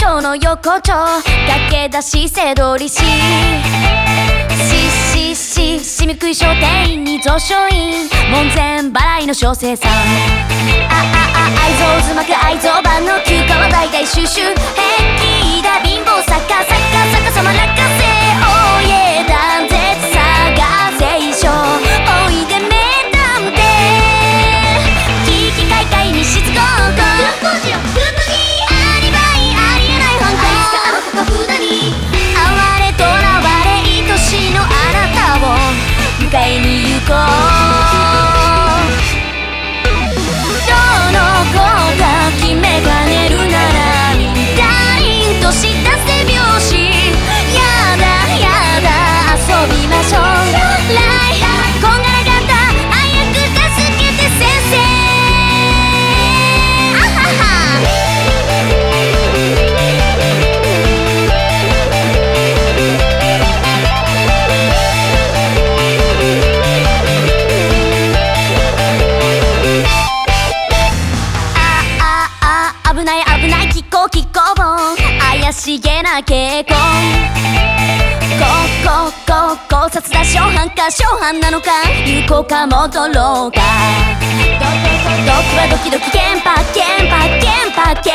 町の横丁駆け出し背取りし。ししししみくい商店員に蔵書院門前払いの小生さん。ああああ愛憎渦巻く愛憎版の休暇は大体収集。へあや怪しげな傾向。こここ考察だ初犯か初犯なのか。有効かもどろうか。ドクはドキドキケンパケンパケンパケンパ。